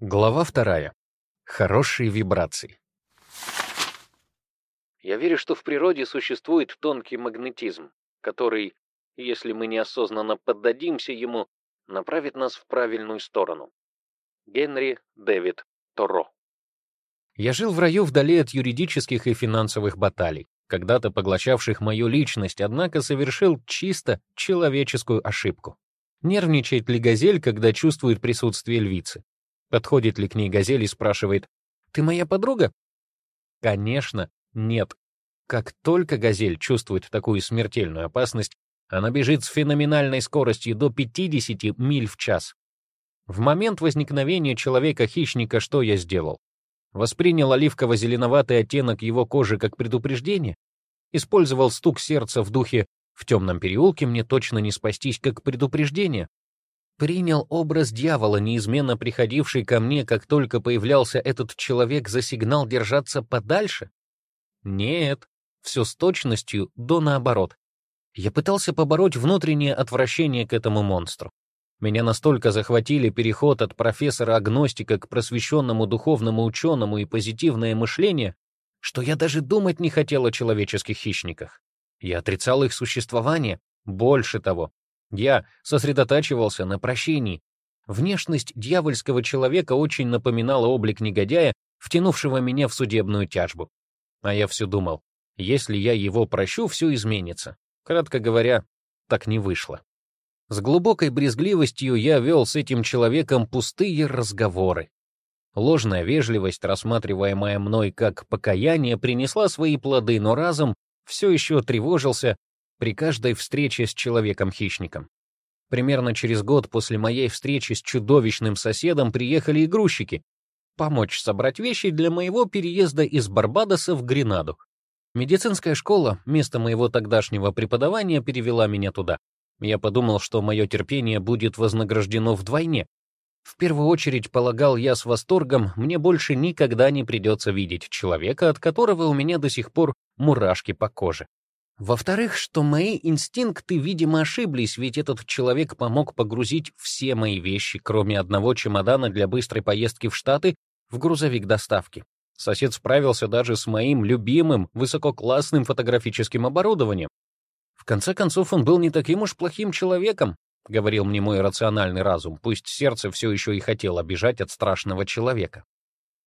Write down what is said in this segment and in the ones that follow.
Глава вторая. Хорошие вибрации. Я верю, что в природе существует тонкий магнетизм, который, если мы неосознанно поддадимся ему, направит нас в правильную сторону. Генри Дэвид Торо. Я жил в раю вдали от юридических и финансовых баталий, когда-то поглощавших мою личность, однако совершил чисто человеческую ошибку. Нервничает ли газель, когда чувствует присутствие львицы? Подходит ли к ней газель и спрашивает, «Ты моя подруга?» Конечно, нет. Как только газель чувствует такую смертельную опасность, она бежит с феноменальной скоростью до 50 миль в час. В момент возникновения человека-хищника что я сделал? Воспринял оливково-зеленоватый оттенок его кожи как предупреждение? Использовал стук сердца в духе «в темном переулке мне точно не спастись» как предупреждение? Принял образ дьявола, неизменно приходивший ко мне, как только появлялся этот человек, за сигнал держаться подальше? Нет, все с точностью до наоборот. Я пытался побороть внутреннее отвращение к этому монстру. Меня настолько захватили переход от профессора-агностика к просвещенному духовному ученому и позитивное мышление, что я даже думать не хотел о человеческих хищниках. Я отрицал их существование. Больше того, я сосредотачивался на прощении. Внешность дьявольского человека очень напоминала облик негодяя, втянувшего меня в судебную тяжбу. А я все думал, если я его прощу, все изменится. Кратко говоря, так не вышло. С глубокой брезгливостью я вел с этим человеком пустые разговоры. Ложная вежливость, рассматриваемая мной как покаяние, принесла свои плоды, но разом все еще тревожился при каждой встрече с человеком-хищником. Примерно через год после моей встречи с чудовищным соседом приехали и помочь собрать вещи для моего переезда из Барбадоса в Гренаду. Медицинская школа, место моего тогдашнего преподавания, перевела меня туда. Я подумал, что мое терпение будет вознаграждено вдвойне. В первую очередь, полагал я с восторгом, мне больше никогда не придется видеть человека, от которого у меня до сих пор мурашки по коже. Во-вторых, что мои инстинкты, видимо, ошиблись, ведь этот человек помог погрузить все мои вещи, кроме одного чемодана для быстрой поездки в Штаты, в грузовик доставки. Сосед справился даже с моим любимым высококлассным фотографическим оборудованием. В конце концов, он был не таким уж плохим человеком, говорил мне мой рациональный разум, пусть сердце все еще и хотело бежать от страшного человека.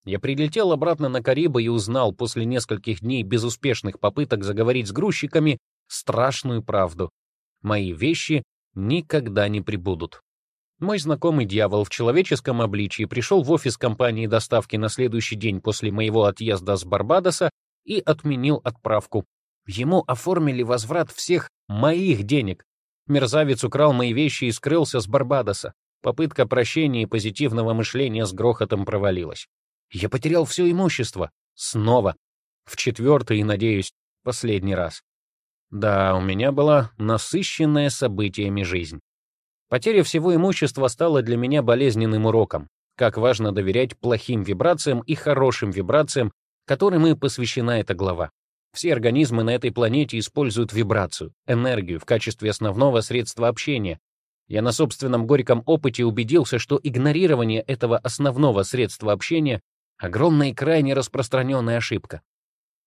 Я прилетел обратно на Карибы и узнал после нескольких дней безуспешных попыток заговорить с грузчиками страшную правду. Мои вещи никогда не прибудут. Мой знакомый дьявол в человеческом обличии пришел в офис компании доставки на следующий день после моего отъезда с Барбадоса и отменил отправку. Ему оформили возврат всех моих денег. Мерзавец украл мои вещи и скрылся с Барбадоса. Попытка прощения и позитивного мышления с грохотом провалилась. Я потерял все имущество. Снова. В четвертый и, надеюсь, последний раз. Да, у меня была насыщенная событиями жизнь. Потеря всего имущества стала для меня болезненным уроком. Как важно доверять плохим вибрациям и хорошим вибрациям, которым и посвящена эта глава. Все организмы на этой планете используют вибрацию, энергию в качестве основного средства общения. Я на собственном горьком опыте убедился, что игнорирование этого основного средства общения Огромная и крайне распространенная ошибка.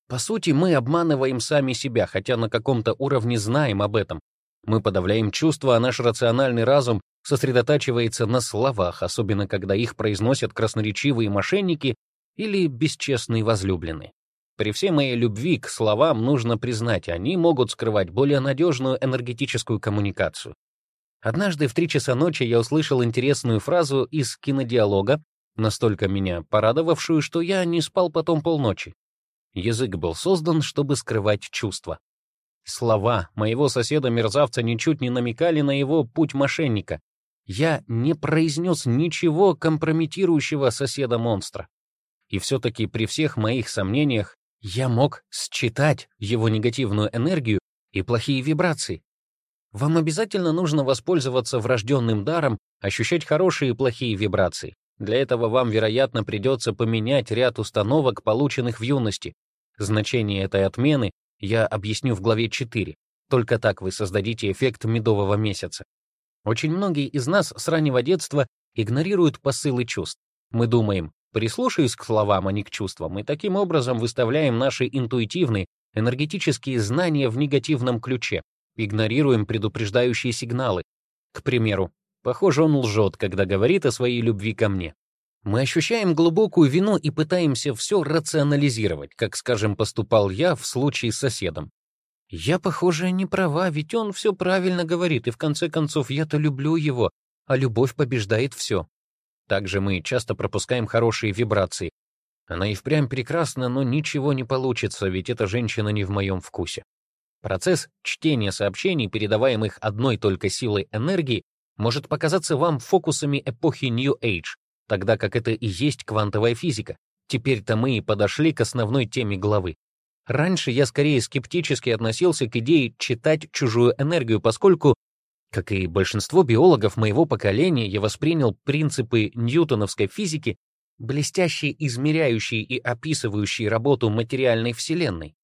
По сути, мы обманываем сами себя, хотя на каком-то уровне знаем об этом. Мы подавляем чувства, а наш рациональный разум сосредотачивается на словах, особенно когда их произносят красноречивые мошенники или бесчестные возлюбленные. При всей моей любви к словам нужно признать, они могут скрывать более надежную энергетическую коммуникацию. Однажды в три часа ночи я услышал интересную фразу из кинодиалога, настолько меня порадовавшую, что я не спал потом полночи. Язык был создан, чтобы скрывать чувства. Слова моего соседа-мерзавца ничуть не намекали на его путь мошенника. Я не произнес ничего компрометирующего соседа-монстра. И все-таки при всех моих сомнениях я мог считать его негативную энергию и плохие вибрации. Вам обязательно нужно воспользоваться врожденным даром, ощущать хорошие и плохие вибрации. Для этого вам, вероятно, придется поменять ряд установок, полученных в юности. Значение этой отмены я объясню в главе 4. Только так вы создадите эффект медового месяца. Очень многие из нас с раннего детства игнорируют посылы чувств. Мы думаем, прислушаюсь к словам, а не к чувствам, и таким образом выставляем наши интуитивные, энергетические знания в негативном ключе, игнорируем предупреждающие сигналы. К примеру, похоже, он лжет, когда говорит о своей любви ко мне. Мы ощущаем глубокую вину и пытаемся все рационализировать, как, скажем, поступал я в случае с соседом. Я, похоже, не права, ведь он все правильно говорит, и в конце концов я-то люблю его, а любовь побеждает все. Также мы часто пропускаем хорошие вибрации. Она и впрямь прекрасна, но ничего не получится, ведь эта женщина не в моем вкусе. Процесс чтения сообщений, передаваемых одной только силой энергии, может показаться вам фокусами эпохи New Age, тогда как это и есть квантовая физика. Теперь-то мы и подошли к основной теме главы. Раньше я скорее скептически относился к идее читать чужую энергию, поскольку, как и большинство биологов моего поколения, я воспринял принципы ньютоновской физики, блестящие измеряющие и описывающие работу материальной Вселенной.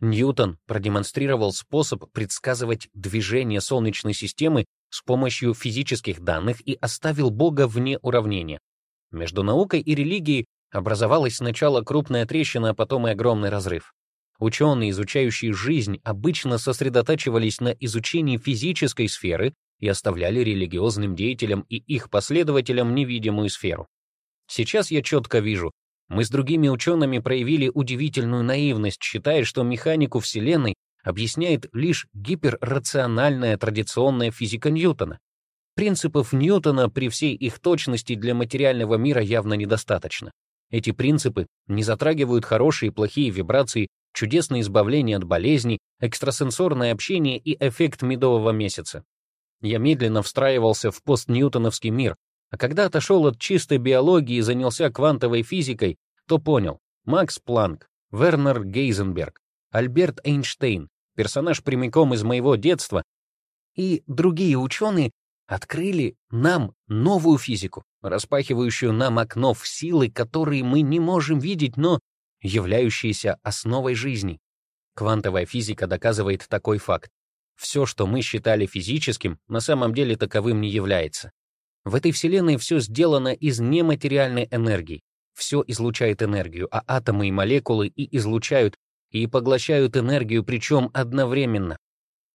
Ньютон продемонстрировал способ предсказывать движение Солнечной системы с помощью физических данных и оставил Бога вне уравнения. Между наукой и религией образовалась сначала крупная трещина, а потом и огромный разрыв. Ученые, изучающие жизнь, обычно сосредотачивались на изучении физической сферы и оставляли религиозным деятелям и их последователям невидимую сферу. Сейчас я четко вижу, мы с другими учеными проявили удивительную наивность, считая, что механику Вселенной объясняет лишь гиперрациональная традиционная физика Ньютона. Принципов Ньютона при всей их точности для материального мира явно недостаточно. Эти принципы не затрагивают хорошие и плохие вибрации, чудесное избавление от болезней, экстрасенсорное общение и эффект медового месяца. Я медленно встраивался в постньютоновский мир, а когда отошел от чистой биологии и занялся квантовой физикой, то понял. Макс Планк, Вернер Гейзенберг, Альберт Эйнштейн, персонаж прямиком из моего детства, и другие ученые открыли нам новую физику, распахивающую нам окно в силы, которые мы не можем видеть, но являющиеся основой жизни. Квантовая физика доказывает такой факт. Все, что мы считали физическим, на самом деле таковым не является. В этой вселенной все сделано из нематериальной энергии. Все излучает энергию, а атомы и молекулы и излучают, и поглощают энергию, причем одновременно.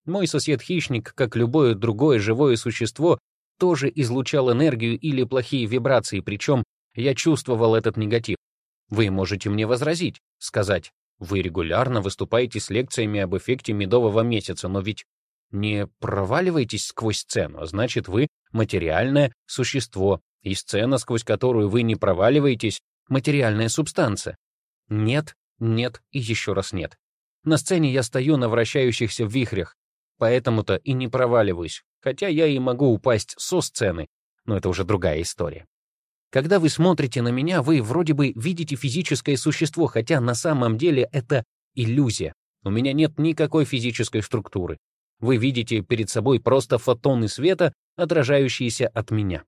Мой сосед-хищник, как любое другое живое существо, тоже излучал энергию или плохие вибрации, причем я чувствовал этот негатив. Вы можете мне возразить, сказать, вы регулярно выступаете с лекциями об эффекте медового месяца, но ведь не проваливаетесь сквозь сцену, а значит, вы материальное существо, и сцена, сквозь которую вы не проваливаетесь, материальная субстанция. Нет, нет и еще раз нет. На сцене я стою на вращающихся вихрях, поэтому-то и не проваливаюсь, хотя я и могу упасть со сцены, но это уже другая история. Когда вы смотрите на меня, вы вроде бы видите физическое существо, хотя на самом деле это иллюзия. У меня нет никакой физической структуры. Вы видите перед собой просто фотоны света, отражающиеся от меня.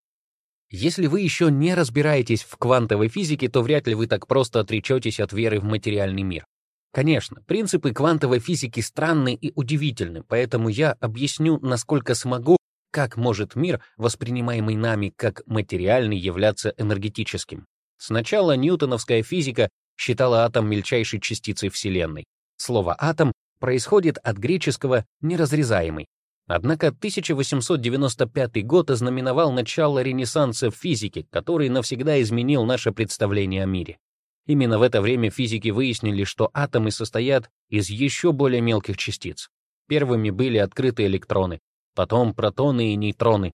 Если вы еще не разбираетесь в квантовой физике, то вряд ли вы так просто отречетесь от веры в материальный мир. Конечно, принципы квантовой физики странны и удивительны, поэтому я объясню, насколько смогу, как может мир, воспринимаемый нами как материальный, являться энергетическим. Сначала ньютоновская физика считала атом мельчайшей частицей Вселенной. Слово «атом» происходит от греческого «неразрезаемый». Однако 1895 год ознаменовал начало ренессанса в физике, который навсегда изменил наше представление о мире. Именно в это время физики выяснили, что атомы состоят из еще более мелких частиц. Первыми были открыты электроны, потом протоны и нейтроны.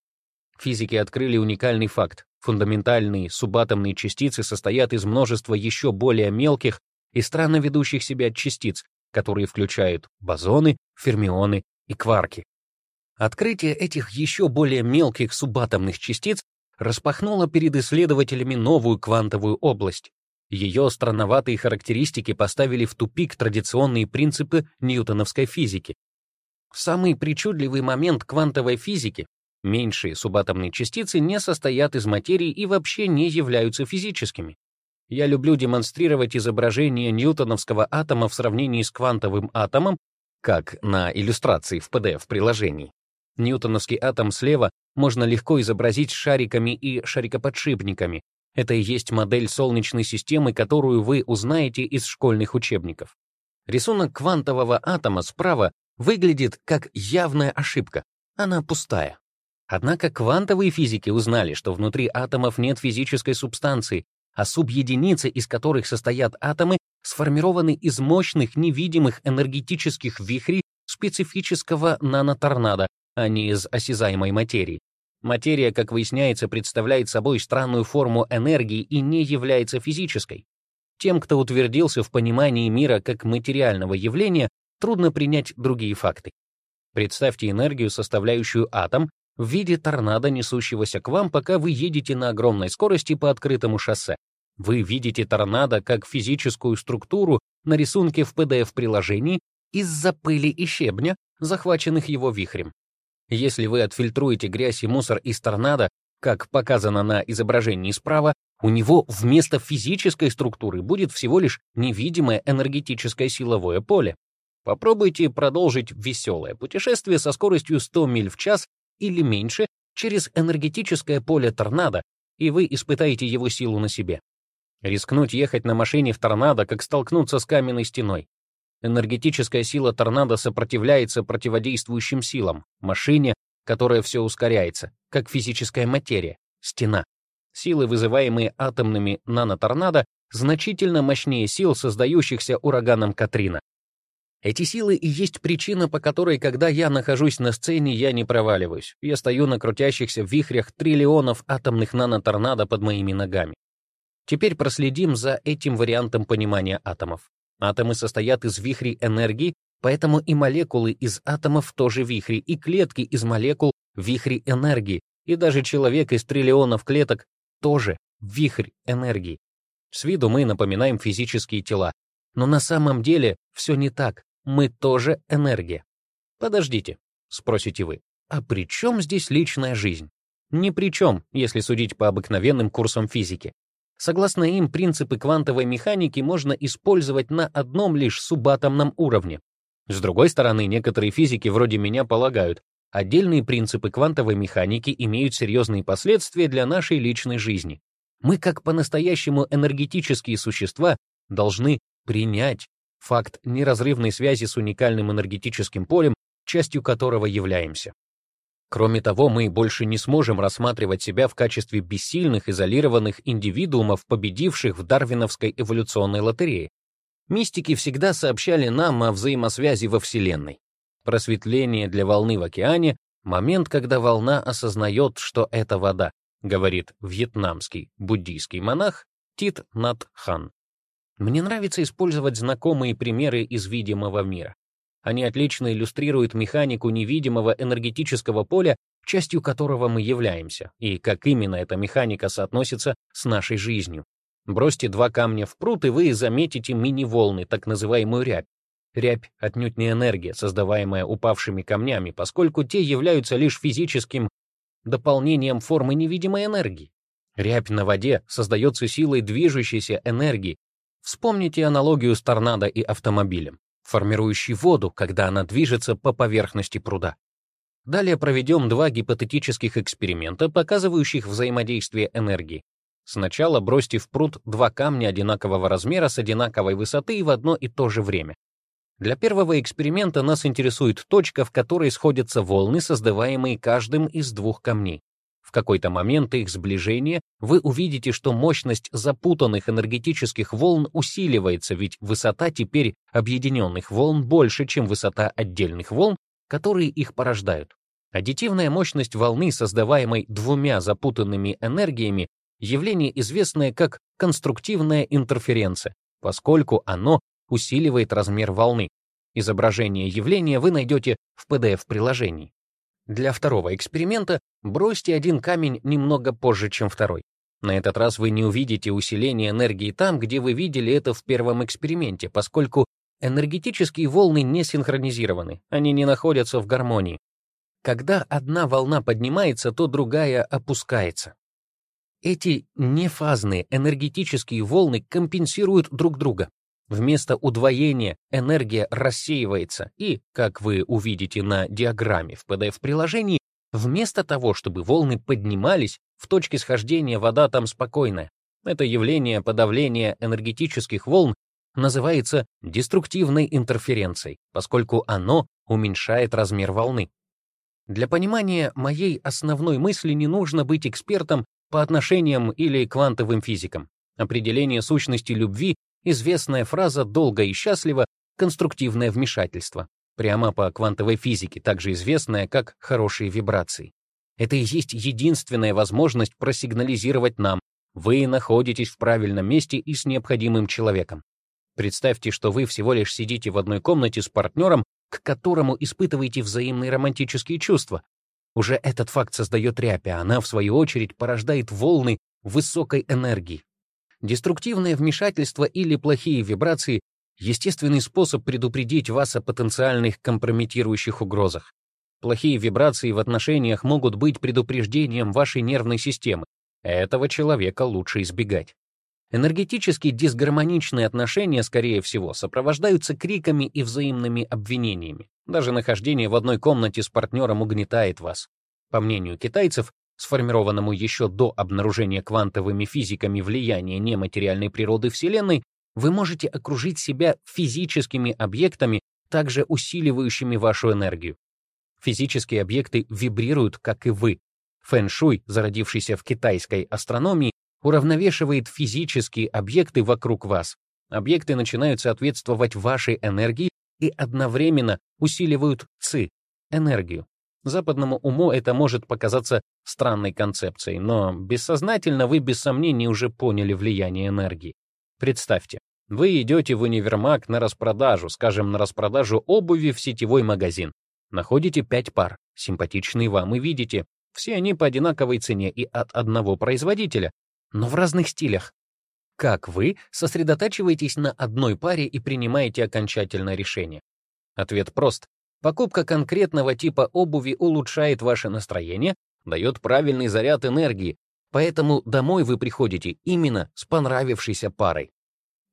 Физики открыли уникальный факт. Фундаментальные субатомные частицы состоят из множества еще более мелких и странно ведущих себя частиц, которые включают бозоны, фермионы и кварки. Открытие этих еще более мелких субатомных частиц распахнуло перед исследователями новую квантовую область. Ее странноватые характеристики поставили в тупик традиционные принципы ньютоновской физики. Самый причудливый момент квантовой физики — меньшие субатомные частицы не состоят из материи и вообще не являются физическими. Я люблю демонстрировать изображение ньютоновского атома в сравнении с квантовым атомом, как на иллюстрации в PDF-приложении. Ньютоновский атом слева можно легко изобразить шариками и шарикоподшипниками, Это и есть модель Солнечной системы, которую вы узнаете из школьных учебников. Рисунок квантового атома справа выглядит как явная ошибка. Она пустая. Однако квантовые физики узнали, что внутри атомов нет физической субстанции, а субъединицы, из которых состоят атомы, сформированы из мощных невидимых энергетических вихрей специфического наноторнадо, а не из осязаемой материи. Материя, как выясняется, представляет собой странную форму энергии и не является физической. Тем, кто утвердился в понимании мира как материального явления, трудно принять другие факты. Представьте энергию, составляющую атом, в виде торнадо, несущегося к вам, пока вы едете на огромной скорости по открытому шоссе. Вы видите торнадо как физическую структуру на рисунке в PDF-приложении из-за пыли и щебня, захваченных его вихрем. Если вы отфильтруете грязь и мусор из торнадо, как показано на изображении справа, у него вместо физической структуры будет всего лишь невидимое энергетическое силовое поле. Попробуйте продолжить веселое путешествие со скоростью 100 миль в час или меньше через энергетическое поле торнадо, и вы испытаете его силу на себе. Рискнуть ехать на машине в торнадо, как столкнуться с каменной стеной. Энергетическая сила торнадо сопротивляется противодействующим силам, машине, которая все ускоряется, как физическая материя, стена. Силы, вызываемые атомными наноторнадо, значительно мощнее сил, создающихся ураганом Катрина. Эти силы и есть причина, по которой, когда я нахожусь на сцене, я не проваливаюсь. Я стою на крутящихся вихрях триллионов атомных наноторнадо под моими ногами. Теперь проследим за этим вариантом понимания атомов. Атомы состоят из вихрей энергии, поэтому и молекулы из атомов тоже вихри, и клетки из молекул — вихри энергии, и даже человек из триллионов клеток тоже вихрь энергии. С виду мы напоминаем физические тела, но на самом деле все не так мы тоже энергия. Подождите, спросите вы, а при чем здесь личная жизнь? Ни при чем, если судить по обыкновенным курсам физики. Согласно им, принципы квантовой механики можно использовать на одном лишь субатомном уровне. С другой стороны, некоторые физики вроде меня полагают, отдельные принципы квантовой механики имеют серьезные последствия для нашей личной жизни. Мы, как по-настоящему энергетические существа, должны принять факт неразрывной связи с уникальным энергетическим полем, частью которого являемся. Кроме того, мы больше не сможем рассматривать себя в качестве бессильных, изолированных индивидуумов, победивших в дарвиновской эволюционной лотерее. Мистики всегда сообщали нам о взаимосвязи во Вселенной. Просветление для волны в океане — момент, когда волна осознает, что это вода, говорит вьетнамский буддийский монах Тит Нат Хан. Мне нравится использовать знакомые примеры из видимого мира. Они отлично иллюстрируют механику невидимого энергетического поля, частью которого мы являемся, и как именно эта механика соотносится с нашей жизнью. Бросьте два камня в пруд, и вы заметите мини-волны, так называемую рябь. Рябь отнюдь не энергия, создаваемая упавшими камнями, поскольку те являются лишь физическим дополнением формы невидимой энергии. Рябь на воде создается силой движущейся энергии, Вспомните аналогию с торнадо и автомобилем, формирующей воду, когда она движется по поверхности пруда. Далее проведем два гипотетических эксперимента, показывающих взаимодействие энергии. Сначала бросьте в пруд два камня одинакового размера с одинаковой высоты и в одно и то же время. Для первого эксперимента нас интересует точка, в которой сходятся волны, создаваемые каждым из двух камней. В какой-то момент их сближения вы увидите, что мощность запутанных энергетических волн усиливается, ведь высота теперь объединенных волн больше, чем высота отдельных волн, которые их порождают. Аддитивная мощность волны, создаваемой двумя запутанными энергиями, явление, известное как конструктивная интерференция, поскольку оно усиливает размер волны. Изображение явления вы найдете в PDF-приложении. Для второго эксперимента бросьте один камень немного позже, чем второй. На этот раз вы не увидите усиление энергии там, где вы видели это в первом эксперименте, поскольку энергетические волны не синхронизированы, они не находятся в гармонии. Когда одна волна поднимается, то другая опускается. Эти нефазные энергетические волны компенсируют друг друга. Вместо удвоения энергия рассеивается, и, как вы увидите на диаграмме в PDF-приложении, вместо того, чтобы волны поднимались, в точке схождения вода там спокойная. Это явление подавления энергетических волн называется деструктивной интерференцией, поскольку оно уменьшает размер волны. Для понимания моей основной мысли не нужно быть экспертом по отношениям или квантовым физикам. Определение сущности любви — известная фраза «долго и счастливо» — конструктивное вмешательство, прямо по квантовой физике, также известная как хорошие вибрации. Это и есть единственная возможность просигнализировать нам, вы находитесь в правильном месте и с необходимым человеком. Представьте, что вы всего лишь сидите в одной комнате с партнером, к которому испытываете взаимные романтические чувства. Уже этот факт создает рябь, а она, в свою очередь, порождает волны высокой энергии. Деструктивное вмешательство или плохие вибрации — естественный способ предупредить вас о потенциальных компрометирующих угрозах. Плохие вибрации в отношениях могут быть предупреждением вашей нервной системы. Этого человека лучше избегать. Энергетически дисгармоничные отношения, скорее всего, сопровождаются криками и взаимными обвинениями. Даже нахождение в одной комнате с партнером угнетает вас. По мнению китайцев, сформированному еще до обнаружения квантовыми физиками влияния нематериальной природы Вселенной, вы можете окружить себя физическими объектами, также усиливающими вашу энергию. Физические объекты вибрируют, как и вы. Фэн-шуй, зародившийся в китайской астрономии, уравновешивает физические объекты вокруг вас. Объекты начинают соответствовать вашей энергии и одновременно усиливают ци — энергию. Западному уму это может показаться странной концепцией, но бессознательно вы без сомнений уже поняли влияние энергии. Представьте, вы идете в универмаг на распродажу, скажем, на распродажу обуви в сетевой магазин. Находите пять пар, симпатичные вам, и видите, все они по одинаковой цене и от одного производителя, но в разных стилях. Как вы сосредотачиваетесь на одной паре и принимаете окончательное решение? Ответ прост. Покупка конкретного типа обуви улучшает ваше настроение, дает правильный заряд энергии, поэтому домой вы приходите именно с понравившейся парой.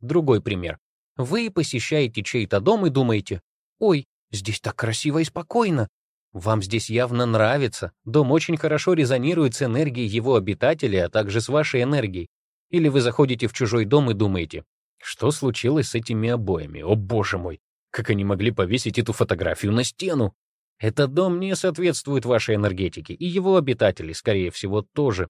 Другой пример. Вы посещаете чей-то дом и думаете, «Ой, здесь так красиво и спокойно, вам здесь явно нравится. Дом очень хорошо резонирует с энергией его обитателей, а также с вашей энергией. Или вы заходите в чужой дом и думаете, что случилось с этими обоями? О, боже мой! Как они могли повесить эту фотографию на стену? Этот дом не соответствует вашей энергетике, и его обитатели, скорее всего, тоже.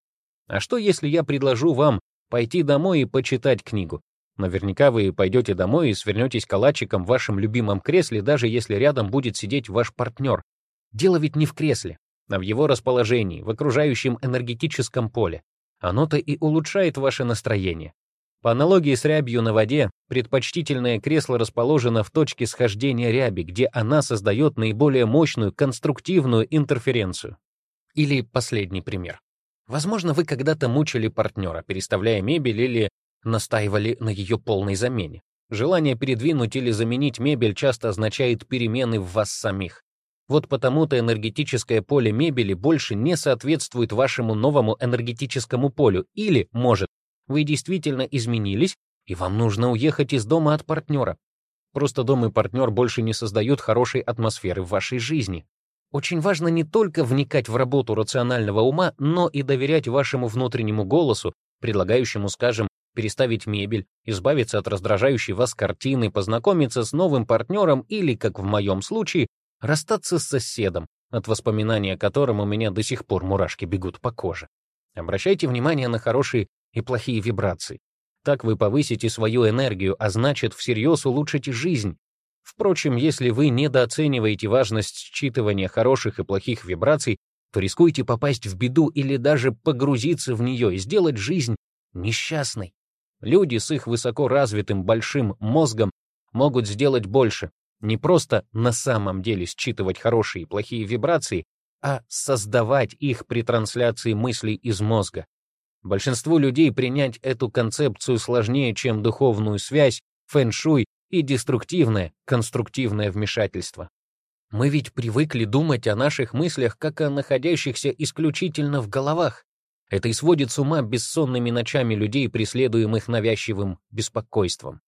А что, если я предложу вам пойти домой и почитать книгу? Наверняка вы пойдете домой и свернетесь калачиком в вашем любимом кресле, даже если рядом будет сидеть ваш партнер. Дело ведь не в кресле, а в его расположении, в окружающем энергетическом поле. Оно-то и улучшает ваше настроение. По аналогии с рябью на воде, предпочтительное кресло расположено в точке схождения ряби, где она создает наиболее мощную конструктивную интерференцию. Или последний пример. Возможно, вы когда-то мучили партнера, переставляя мебель или настаивали на ее полной замене. Желание передвинуть или заменить мебель часто означает перемены в вас самих. Вот потому-то энергетическое поле мебели больше не соответствует вашему новому энергетическому полю. Или, может, вы действительно изменились, и вам нужно уехать из дома от партнера. Просто дом и партнер больше не создают хорошей атмосферы в вашей жизни. Очень важно не только вникать в работу рационального ума, но и доверять вашему внутреннему голосу, предлагающему, скажем, переставить мебель, избавиться от раздражающей вас картины, познакомиться с новым партнером или, как в моем случае, расстаться с соседом, от воспоминания о котором у меня до сих пор мурашки бегут по коже. Обращайте внимание на хорошие и плохие вибрации. Так вы повысите свою энергию, а значит, всерьез улучшите жизнь. Впрочем, если вы недооцениваете важность считывания хороших и плохих вибраций, то рискуете попасть в беду или даже погрузиться в нее и сделать жизнь несчастной. Люди с их высоко развитым большим мозгом могут сделать больше, не просто на самом деле считывать хорошие и плохие вибрации, а создавать их при трансляции мыслей из мозга. Большинству людей принять эту концепцию сложнее, чем духовную связь, фэн-шуй и деструктивное, конструктивное вмешательство. Мы ведь привыкли думать о наших мыслях как о находящихся исключительно в головах. Это и сводит с ума бессонными ночами людей, преследуемых навязчивым беспокойством.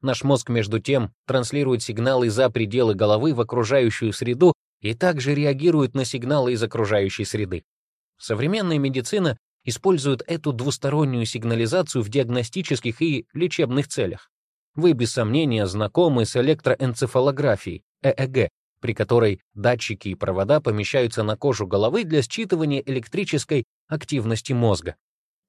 Наш мозг, между тем, транслирует сигналы за пределы головы в окружающую среду и также реагирует на сигналы из окружающей среды. Современная медицина используют эту двустороннюю сигнализацию в диагностических и лечебных целях. Вы без сомнения знакомы с электроэнцефалографией, ЭЭГ, при которой датчики и провода помещаются на кожу головы для считывания электрической активности мозга.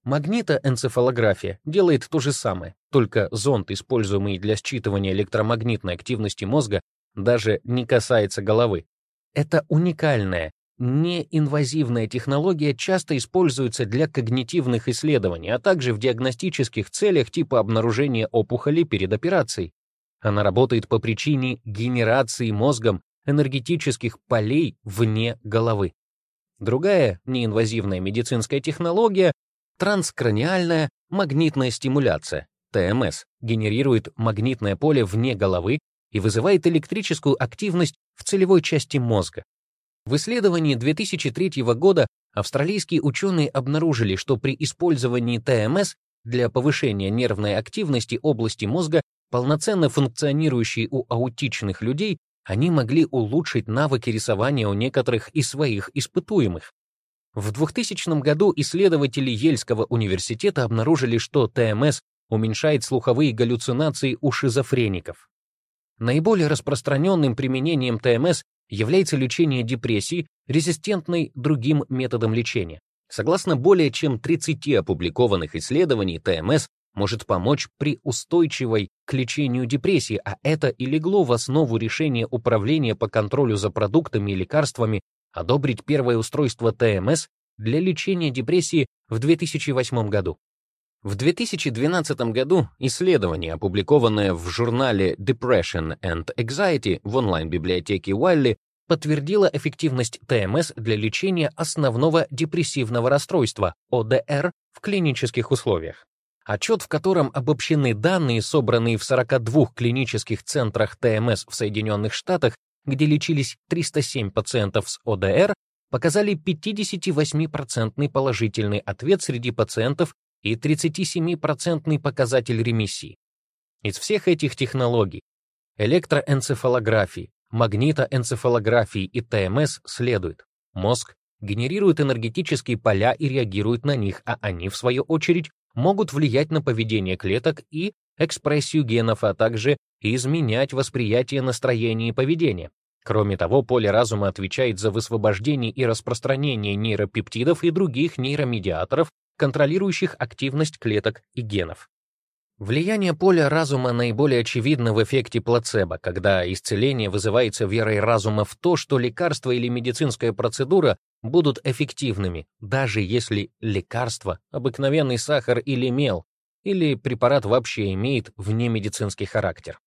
Магнитоэнцефалография делает то же самое, только зонд, используемый для считывания электромагнитной активности мозга, даже не касается головы. Это уникальная, неинвазивная технология часто используется для когнитивных исследований, а также в диагностических целях типа обнаружения опухоли перед операцией. Она работает по причине генерации мозгом энергетических полей вне головы. Другая неинвазивная медицинская технология — транскраниальная магнитная стимуляция, ТМС, генерирует магнитное поле вне головы и вызывает электрическую активность в целевой части мозга. В исследовании 2003 года австралийские ученые обнаружили, что при использовании ТМС для повышения нервной активности области мозга, полноценно функционирующей у аутичных людей, они могли улучшить навыки рисования у некоторых из своих испытуемых. В 2000 году исследователи Ельского университета обнаружили, что ТМС уменьшает слуховые галлюцинации у шизофреников. Наиболее распространенным применением ТМС является лечение депрессии, резистентной другим методам лечения. Согласно более чем 30 опубликованных исследований, ТМС может помочь при устойчивой к лечению депрессии, а это и легло в основу решения Управления по контролю за продуктами и лекарствами одобрить первое устройство ТМС для лечения депрессии в 2008 году. В 2012 году исследование, опубликованное в журнале Depression and Anxiety в онлайн-библиотеке Уайли, подтвердило эффективность ТМС для лечения основного депрессивного расстройства, ОДР, в клинических условиях. Отчет, в котором обобщены данные, собранные в 42 клинических центрах ТМС в Соединенных Штатах, где лечились 307 пациентов с ОДР, показали 58% положительный ответ среди пациентов и 37% показатель ремиссии. Из всех этих технологий электроэнцефалографии, магнитоэнцефалографии и ТМС следует. Мозг генерирует энергетические поля и реагирует на них, а они, в свою очередь, могут влиять на поведение клеток и экспрессию генов, а также изменять восприятие настроения и поведения. Кроме того, поле разума отвечает за высвобождение и распространение нейропептидов и других нейромедиаторов, контролирующих активность клеток и генов. Влияние поля разума наиболее очевидно в эффекте плацебо, когда исцеление вызывается верой разума в то, что лекарство или медицинская процедура будут эффективными, даже если лекарство, обыкновенный сахар или мел, или препарат вообще имеет внемедицинский характер.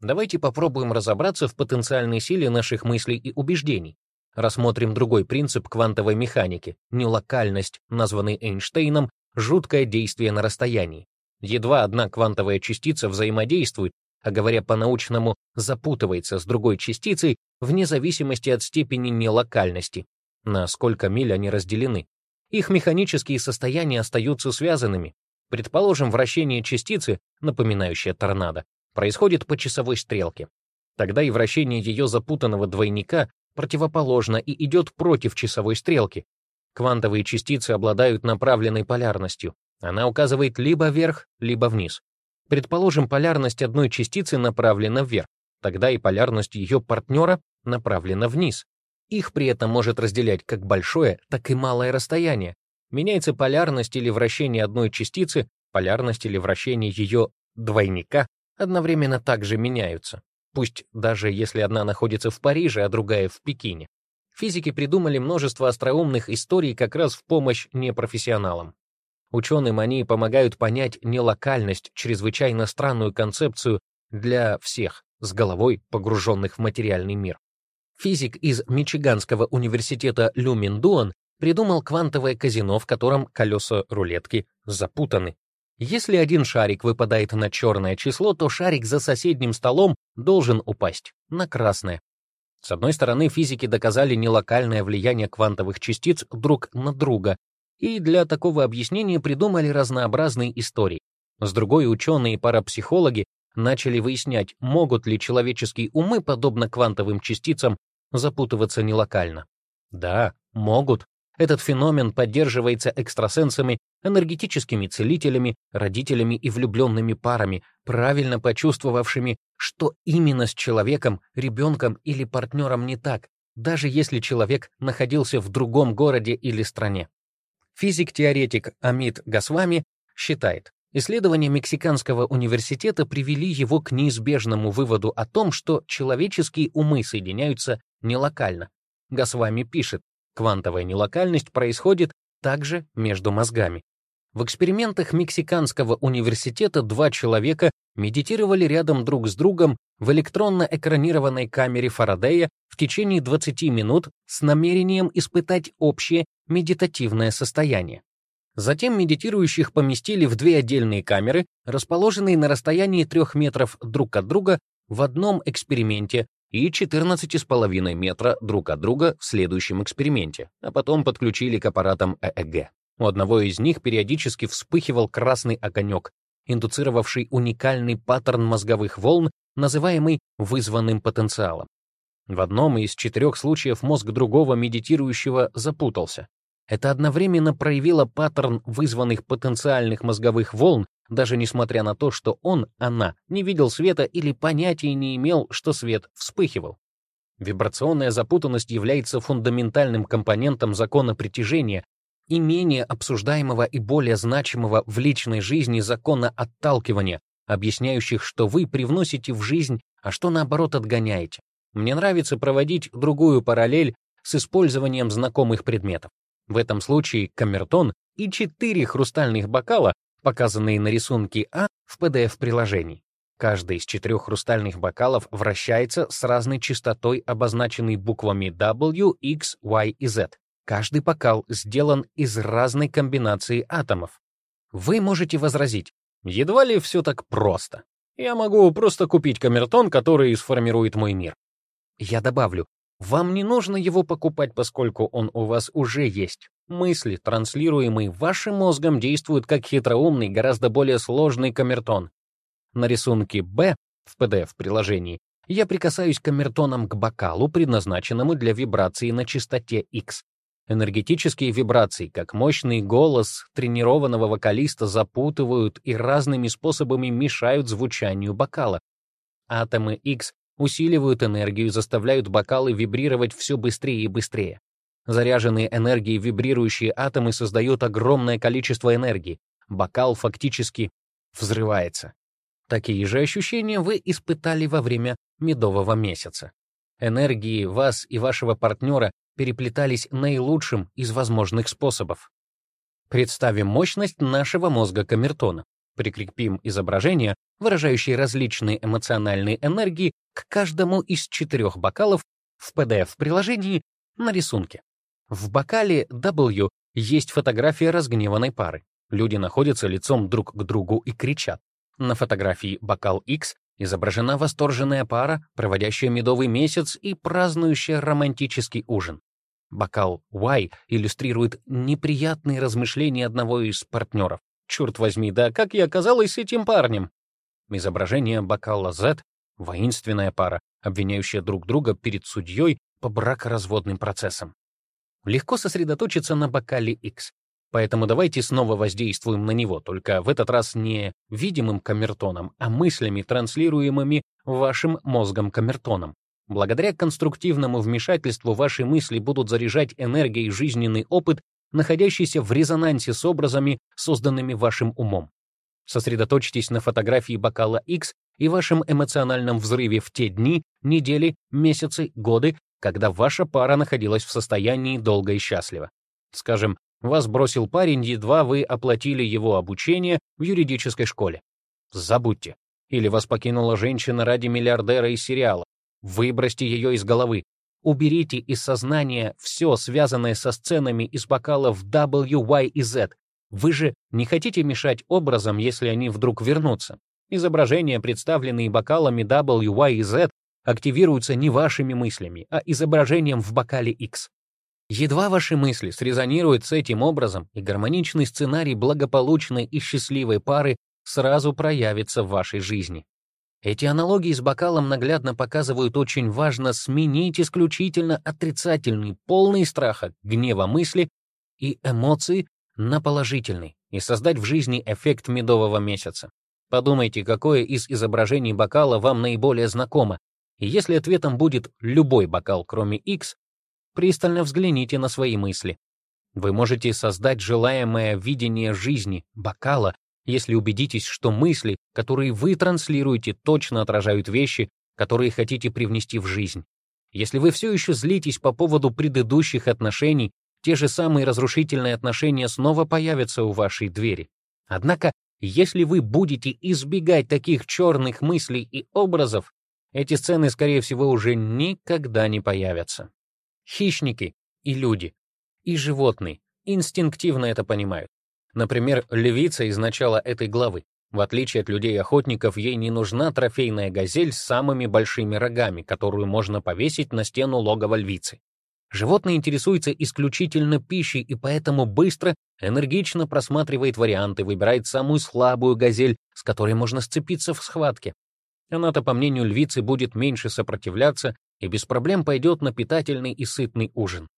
Давайте попробуем разобраться в потенциальной силе наших мыслей и убеждений. Рассмотрим другой принцип квантовой механики — нелокальность, названный Эйнштейном «жуткое действие на расстоянии». Едва одна квантовая частица взаимодействует, а говоря по-научному, запутывается с другой частицей вне зависимости от степени нелокальности, на сколько миль они разделены. Их механические состояния остаются связанными. Предположим, вращение частицы, напоминающее торнадо, происходит по часовой стрелке. Тогда и вращение ее запутанного двойника противоположно и идет против часовой стрелки. Квантовые частицы обладают направленной полярностью. Она указывает либо вверх, либо вниз. Предположим, полярность одной частицы направлена вверх, тогда и полярность ее партнера направлена вниз. Их при этом может разделять как большое, так и малое расстояние. Меняется полярность или вращение одной частицы, полярность или вращение ее двойника одновременно также меняются пусть даже если одна находится в Париже, а другая в Пекине. Физики придумали множество остроумных историй как раз в помощь непрофессионалам. Ученым они помогают понять нелокальность, чрезвычайно странную концепцию для всех, с головой погруженных в материальный мир. Физик из Мичиганского университета Люмин Дуан придумал квантовое казино, в котором колеса рулетки запутаны. Если один шарик выпадает на черное число, то шарик за соседним столом должен упасть на красное. С одной стороны, физики доказали нелокальное влияние квантовых частиц друг на друга, и для такого объяснения придумали разнообразные истории. С другой, ученые и парапсихологи начали выяснять, могут ли человеческие умы, подобно квантовым частицам, запутываться нелокально. Да, могут. Этот феномен поддерживается экстрасенсами, энергетическими целителями, родителями и влюбленными парами, правильно почувствовавшими, что именно с человеком, ребенком или партнером не так, даже если человек находился в другом городе или стране. Физик-теоретик Амит Гасвами считает, исследования Мексиканского университета привели его к неизбежному выводу о том, что человеческие умы соединяются не локально. Гасвами пишет, Квантовая нелокальность происходит также между мозгами. В экспериментах Мексиканского университета два человека медитировали рядом друг с другом в электронно-экранированной камере Фарадея в течение 20 минут с намерением испытать общее медитативное состояние. Затем медитирующих поместили в две отдельные камеры, расположенные на расстоянии трех метров друг от друга в одном эксперименте и 14,5 метра друг от друга в следующем эксперименте, а потом подключили к аппаратам ЭЭГ. У одного из них периодически вспыхивал красный огонек, индуцировавший уникальный паттерн мозговых волн, называемый вызванным потенциалом. В одном из четырех случаев мозг другого медитирующего запутался. Это одновременно проявило паттерн вызванных потенциальных мозговых волн даже несмотря на то, что он, она, не видел света или понятия не имел, что свет вспыхивал. Вибрационная запутанность является фундаментальным компонентом закона притяжения и менее обсуждаемого и более значимого в личной жизни закона отталкивания, объясняющих, что вы привносите в жизнь, а что наоборот отгоняете. Мне нравится проводить другую параллель с использованием знакомых предметов. В этом случае камертон и четыре хрустальных бокала показанные на рисунке А в PDF-приложении. Каждый из четырех хрустальных бокалов вращается с разной частотой, обозначенной буквами W, X, Y и Z. Каждый бокал сделан из разной комбинации атомов. Вы можете возразить, едва ли все так просто. Я могу просто купить камертон, который сформирует мой мир. Я добавлю, вам не нужно его покупать, поскольку он у вас уже есть. Мысли, транслируемые вашим мозгом, действуют как хитроумный, гораздо более сложный камертон. На рисунке Б в PDF-приложении я прикасаюсь камертоном к бокалу, предназначенному для вибрации на частоте X. Энергетические вибрации, как мощный голос тренированного вокалиста, запутывают и разными способами мешают звучанию бокала. Атомы X усиливают энергию и заставляют бокалы вибрировать все быстрее и быстрее. Заряженные энергией вибрирующие атомы создают огромное количество энергии. Бокал фактически взрывается. Такие же ощущения вы испытали во время медового месяца. Энергии вас и вашего партнера переплетались наилучшим из возможных способов. Представим мощность нашего мозга камертона. Прикрепим изображение, выражающее различные эмоциональные энергии, к каждому из четырех бокалов в PDF-приложении на рисунке. В бокале W есть фотография разгневанной пары. Люди находятся лицом друг к другу и кричат. На фотографии бокал X изображена восторженная пара, проводящая медовый месяц и празднующая романтический ужин. Бокал Y иллюстрирует неприятные размышления одного из партнеров. Черт возьми, да как я оказалась этим парнем? Изображение бокала Z — воинственная пара, обвиняющая друг друга перед судьей по бракоразводным процессам. Легко сосредоточиться на бокале X, поэтому давайте снова воздействуем на него, только в этот раз не видимым камертоном, а мыслями, транслируемыми вашим мозгом камертоном. Благодаря конструктивному вмешательству ваши мысли будут заряжать энергией жизненный опыт находящийся в резонансе с образами, созданными вашим умом. Сосредоточьтесь на фотографии бокала X и вашем эмоциональном взрыве в те дни, недели, месяцы, годы, когда ваша пара находилась в состоянии долго и счастливо. Скажем, вас бросил парень, едва вы оплатили его обучение в юридической школе. Забудьте. Или вас покинула женщина ради миллиардера из сериала. Выбросьте ее из головы. Уберите из сознания все, связанное со сценами из бокалов W, Y и Z. Вы же не хотите мешать образом, если они вдруг вернутся. Изображения, представленные бокалами W, Y и Z, активируются не вашими мыслями, а изображением в бокале X. Едва ваши мысли срезонируют с этим образом, и гармоничный сценарий благополучной и счастливой пары сразу проявится в вашей жизни. Эти аналогии с бокалом наглядно показывают очень важно сменить исключительно отрицательные, полные страха, гнева мысли и эмоции на положительный и создать в жизни эффект медового месяца. Подумайте, какое из изображений бокала вам наиболее знакомо, и если ответом будет любой бокал, кроме X, пристально взгляните на свои мысли. Вы можете создать желаемое видение жизни, бокала, если убедитесь, что мысли, которые вы транслируете, точно отражают вещи, которые хотите привнести в жизнь. Если вы все еще злитесь по поводу предыдущих отношений, те же самые разрушительные отношения снова появятся у вашей двери. Однако, если вы будете избегать таких черных мыслей и образов, эти сцены, скорее всего, уже никогда не появятся. Хищники и люди, и животные инстинктивно это понимают. Например, львица из начала этой главы. В отличие от людей-охотников, ей не нужна трофейная газель с самыми большими рогами, которую можно повесить на стену логова львицы. Животное интересуется исключительно пищей и поэтому быстро, энергично просматривает варианты, выбирает самую слабую газель, с которой можно сцепиться в схватке. Она-то, по мнению львицы, будет меньше сопротивляться и без проблем пойдет на питательный и сытный ужин.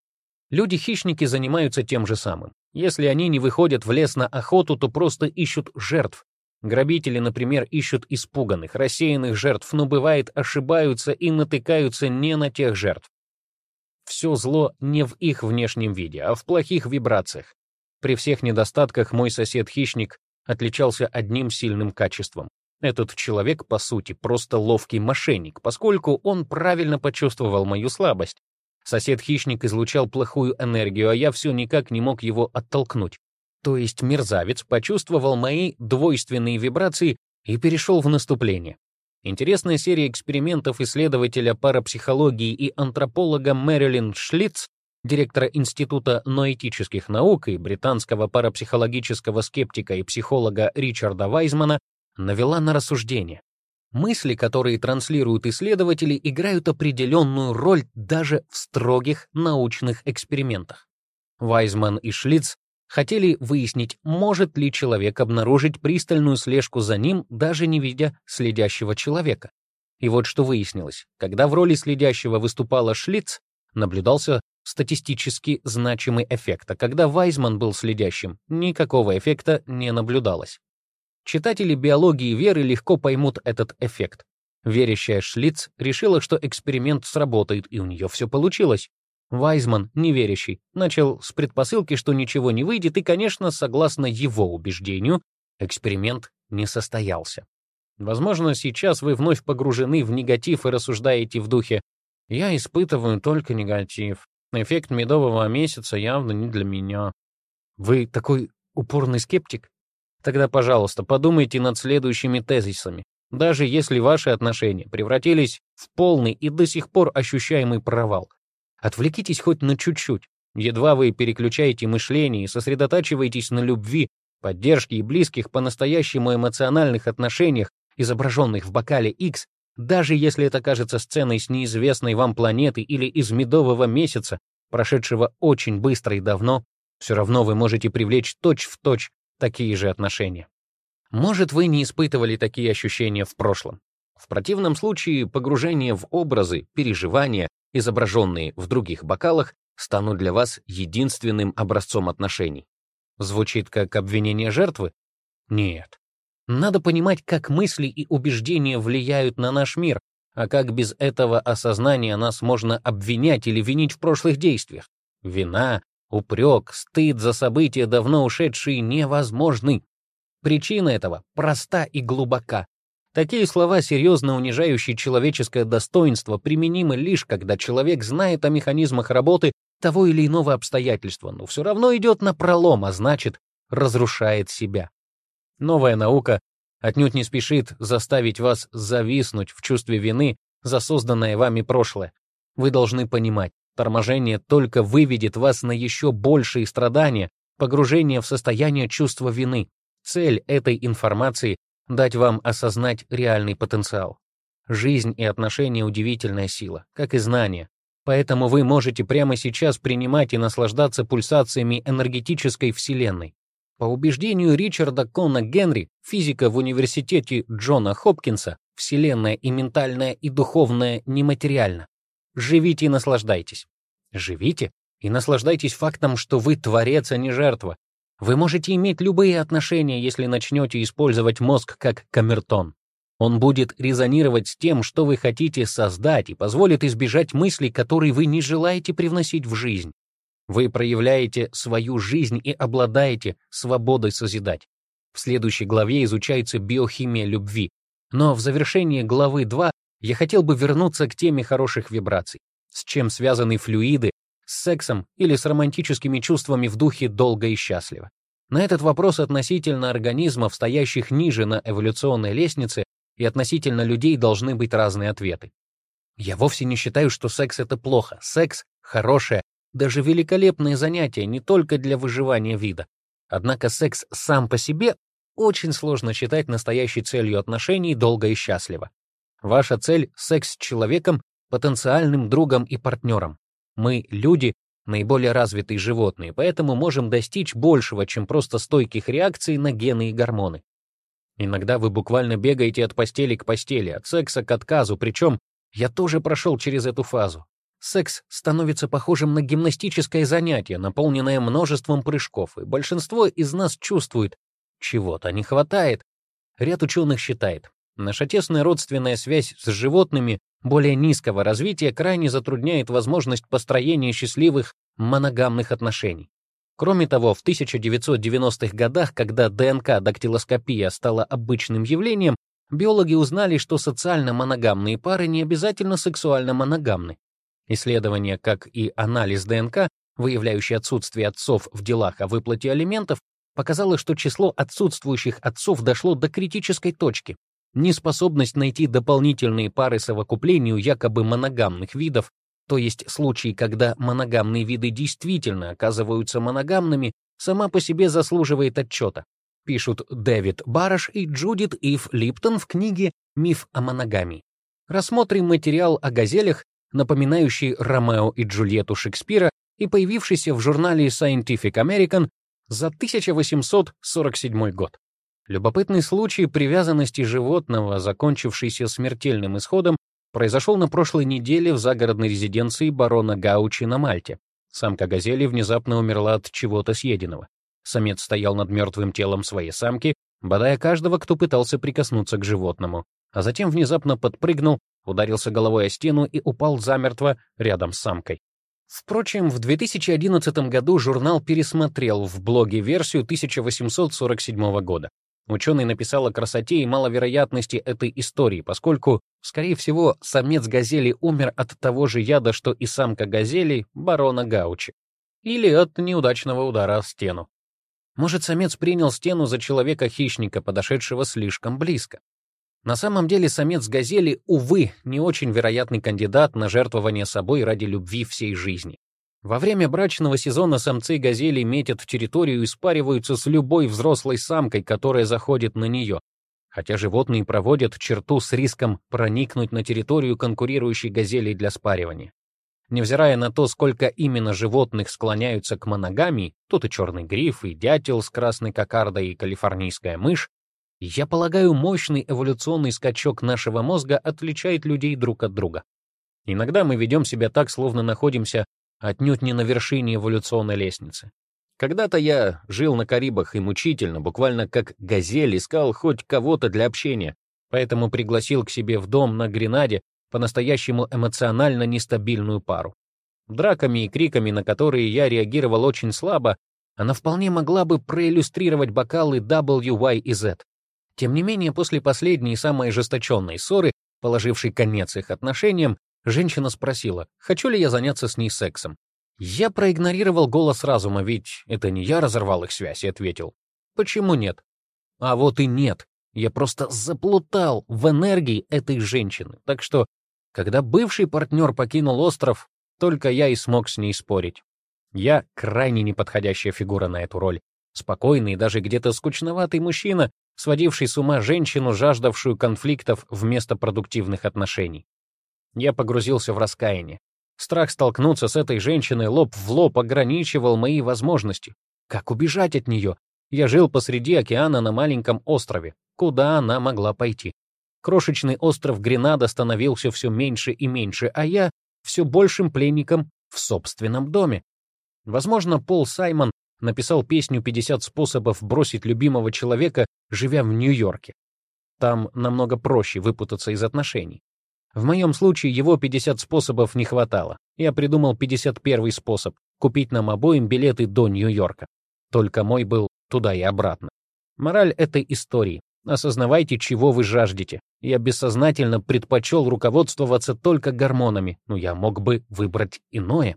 Люди-хищники занимаются тем же самым. Если они не выходят в лес на охоту, то просто ищут жертв. Грабители, например, ищут испуганных, рассеянных жертв, но бывает ошибаются и натыкаются не на тех жертв. Все зло не в их внешнем виде, а в плохих вибрациях. При всех недостатках мой сосед-хищник отличался одним сильным качеством. Этот человек, по сути, просто ловкий мошенник, поскольку он правильно почувствовал мою слабость. Сосед-хищник излучал плохую энергию, а я все никак не мог его оттолкнуть. То есть мерзавец почувствовал мои двойственные вибрации и перешел в наступление. Интересная серия экспериментов исследователя парапсихологии и антрополога Мэрилин Шлиц, директора Института ноэтических наук и британского парапсихологического скептика и психолога Ричарда Вайзмана, навела на рассуждение. Мысли, которые транслируют исследователи, играют определенную роль даже в строгих научных экспериментах. Вайзман и Шлиц хотели выяснить, может ли человек обнаружить пристальную слежку за ним, даже не видя следящего человека. И вот что выяснилось. Когда в роли следящего выступала Шлиц, наблюдался статистически значимый эффект, а когда Вайзман был следящим, никакого эффекта не наблюдалось. Читатели биологии веры легко поймут этот эффект. Верящая Шлиц решила, что эксперимент сработает, и у нее все получилось. Вайзман, неверящий, начал с предпосылки, что ничего не выйдет, и, конечно, согласно его убеждению, эксперимент не состоялся. Возможно, сейчас вы вновь погружены в негатив и рассуждаете в духе «Я испытываю только негатив. Эффект медового месяца явно не для меня». Вы такой упорный скептик? Тогда, пожалуйста, подумайте над следующими тезисами. Даже если ваши отношения превратились в полный и до сих пор ощущаемый провал, отвлекитесь хоть на чуть-чуть. Едва вы переключаете мышление и сосредотачиваетесь на любви, поддержке и близких по-настоящему эмоциональных отношениях, изображенных в бокале X, даже если это кажется сценой с неизвестной вам планеты или из медового месяца, прошедшего очень быстро и давно, все равно вы можете привлечь точь-в-точь точь такие же отношения. Может, вы не испытывали такие ощущения в прошлом. В противном случае погружение в образы, переживания, изображенные в других бокалах, станут для вас единственным образцом отношений. Звучит как обвинение жертвы? Нет. Надо понимать, как мысли и убеждения влияют на наш мир, а как без этого осознания нас можно обвинять или винить в прошлых действиях. Вина, Упрек, стыд за события, давно ушедшие, невозможны. Причина этого проста и глубока. Такие слова, серьезно унижающие человеческое достоинство, применимы лишь, когда человек знает о механизмах работы того или иного обстоятельства, но все равно идет на пролом, а значит, разрушает себя. Новая наука отнюдь не спешит заставить вас зависнуть в чувстве вины за созданное вами прошлое. Вы должны понимать, Торможение только выведет вас на еще большие страдания, погружение в состояние чувства вины. Цель этой информации — дать вам осознать реальный потенциал. Жизнь и отношения — удивительная сила, как и знания. Поэтому вы можете прямо сейчас принимать и наслаждаться пульсациями энергетической Вселенной. По убеждению Ричарда Кона Генри, физика в университете Джона Хопкинса, Вселенная и ментальная, и духовная нематериальна. Живите и наслаждайтесь. Живите И наслаждайтесь фактом, что вы творец, а не жертва. Вы можете иметь любые отношения, если начнете использовать мозг как камертон. Он будет резонировать с тем, что вы хотите создать, и позволит избежать мыслей, которые вы не желаете привносить в жизнь. Вы проявляете свою жизнь и обладаете свободой созидать. В следующей главе изучается биохимия любви. Но в завершении главы 2 я хотел бы вернуться к теме хороших вибраций. С чем связаны флюиды, с сексом или с романтическими чувствами в духе долго и счастливо. На этот вопрос относительно организмов, стоящих ниже на эволюционной лестнице, и относительно людей должны быть разные ответы. Я вовсе не считаю, что секс — это плохо. Секс — хорошее, даже великолепное занятие не только для выживания вида. Однако секс сам по себе очень сложно считать настоящей целью отношений долго и счастливо. Ваша цель — секс с человеком, потенциальным другом и партнером. Мы, люди, наиболее развитые животные, поэтому можем достичь большего, чем просто стойких реакций на гены и гормоны. Иногда вы буквально бегаете от постели к постели, от секса к отказу, причем я тоже прошел через эту фазу. Секс становится похожим на гимнастическое занятие, наполненное множеством прыжков, и большинство из нас чувствует, чего-то не хватает. Ряд ученых считает, наша тесная родственная связь с животными более низкого развития крайне затрудняет возможность построения счастливых моногамных отношений. Кроме того, в 1990-х годах, когда ДНК-дактилоскопия стала обычным явлением, биологи узнали, что социально-моногамные пары не обязательно сексуально-моногамны. Исследования, как и анализ ДНК, выявляющий отсутствие отцов в делах о выплате алиментов, показало, что число отсутствующих отцов дошло до критической точки. Неспособность найти дополнительные пары совокуплению якобы моногамных видов то есть случаи, когда моногамные виды действительно оказываются моногамными, сама по себе заслуживает отчета, пишут Дэвид Бараш и Джудит Ив Липтон в книге «Миф о моногамии». Рассмотрим материал о газелях, напоминающий Ромео и Джульетту Шекспира и появившийся в журнале Scientific American за 1847 год. Любопытный случай привязанности животного, закончившийся смертельным исходом, произошел на прошлой неделе в загородной резиденции барона Гаучи на Мальте. Самка газели внезапно умерла от чего-то съеденного. Самец стоял над мертвым телом своей самки, бодая каждого, кто пытался прикоснуться к животному, а затем внезапно подпрыгнул, ударился головой о стену и упал замертво рядом с самкой. Впрочем, в 2011 году журнал пересмотрел в блоге версию 1847 года. Ученый написал о красоте и маловероятности этой истории, поскольку, скорее всего, самец газели умер от того же яда, что и самка газели барона Гаучи. Или от неудачного удара о стену. Может, самец принял стену за человека-хищника, подошедшего слишком близко. На самом деле самец газели, увы, не очень вероятный кандидат на жертвование собой ради любви всей жизни. Во время брачного сезона самцы газели метят в территорию и спариваются с любой взрослой самкой, которая заходит на нее, хотя животные проводят черту с риском проникнуть на территорию конкурирующей газелей для спаривания. Невзирая на то, сколько именно животных склоняются к моногамии, тут и черный гриф, и дятел с красной кокардой, и калифорнийская мышь, я полагаю, мощный эволюционный скачок нашего мозга отличает людей друг от друга. Иногда мы ведем себя так, словно находимся отнюдь не на вершине эволюционной лестницы. Когда-то я жил на Карибах и мучительно, буквально как газель, искал хоть кого-то для общения, поэтому пригласил к себе в дом на Гренаде по-настоящему эмоционально нестабильную пару. Драками и криками, на которые я реагировал очень слабо, она вполне могла бы проиллюстрировать бокалы W, Y и Z. Тем не менее, после последней и самой ожесточенной ссоры, положившей конец их отношениям, Женщина спросила, хочу ли я заняться с ней сексом. Я проигнорировал голос разума, ведь это не я разорвал их связь, и ответил. Почему нет? А вот и нет. Я просто заплутал в энергии этой женщины. Так что, когда бывший партнер покинул остров, только я и смог с ней спорить. Я крайне неподходящая фигура на эту роль. Спокойный, даже где-то скучноватый мужчина, сводивший с ума женщину, жаждавшую конфликтов вместо продуктивных отношений. Я погрузился в раскаяние. Страх столкнуться с этой женщиной лоб в лоб ограничивал мои возможности. Как убежать от нее? Я жил посреди океана на маленьком острове. Куда она могла пойти? Крошечный остров Гренада становился все меньше и меньше, а я все большим пленником в собственном доме. Возможно, Пол Саймон написал песню «50 способов бросить любимого человека, живя в Нью-Йорке». Там намного проще выпутаться из отношений. В моем случае его 50 способов не хватало. Я придумал 51 способ — купить нам обоим билеты до Нью-Йорка. Только мой был туда и обратно. Мораль этой истории. Осознавайте, чего вы жаждете. Я бессознательно предпочел руководствоваться только гормонами, но я мог бы выбрать иное.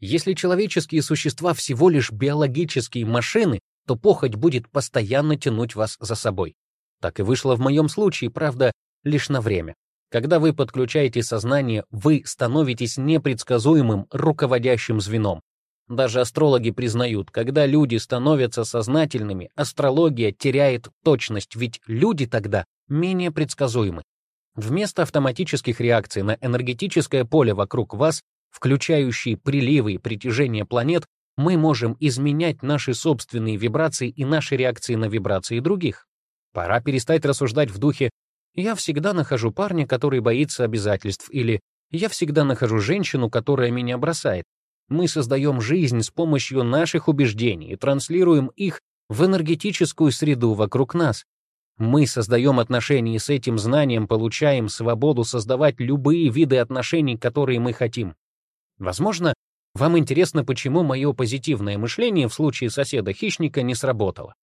Если человеческие существа всего лишь биологические машины, то похоть будет постоянно тянуть вас за собой. Так и вышло в моем случае, правда, лишь на время. Когда вы подключаете сознание, вы становитесь непредсказуемым руководящим звеном. Даже астрологи признают, когда люди становятся сознательными, астрология теряет точность, ведь люди тогда менее предсказуемы. Вместо автоматических реакций на энергетическое поле вокруг вас, включающие приливы и притяжение планет, мы можем изменять наши собственные вибрации и наши реакции на вибрации других. Пора перестать рассуждать в духе «я всегда нахожу парня, который боится обязательств» или «я всегда нахожу женщину, которая меня бросает». Мы создаем жизнь с помощью наших убеждений и транслируем их в энергетическую среду вокруг нас. Мы создаем отношения и с этим знанием получаем свободу создавать любые виды отношений, которые мы хотим. Возможно, вам интересно, почему мое позитивное мышление в случае соседа-хищника не сработало.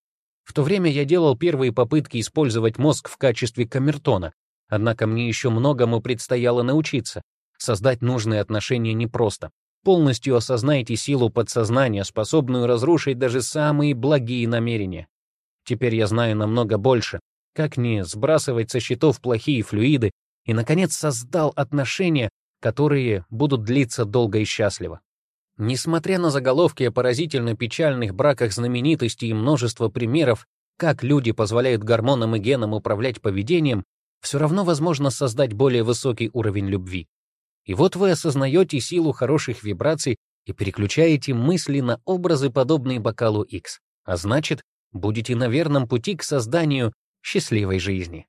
В то время я делал первые попытки использовать мозг в качестве камертона, однако мне еще многому предстояло научиться. Создать нужные отношения непросто. Полностью осознайте силу подсознания, способную разрушить даже самые благие намерения. Теперь я знаю намного больше, как не сбрасывать со счетов плохие флюиды, и, наконец, создал отношения, которые будут длиться долго и счастливо. Несмотря на заголовки о поразительно печальных браках знаменитостей и множество примеров, как люди позволяют гормонам и генам управлять поведением, все равно возможно создать более высокий уровень любви. И вот вы осознаете силу хороших вибраций и переключаете мысли на образы, подобные бокалу X, а значит, будете на верном пути к созданию счастливой жизни.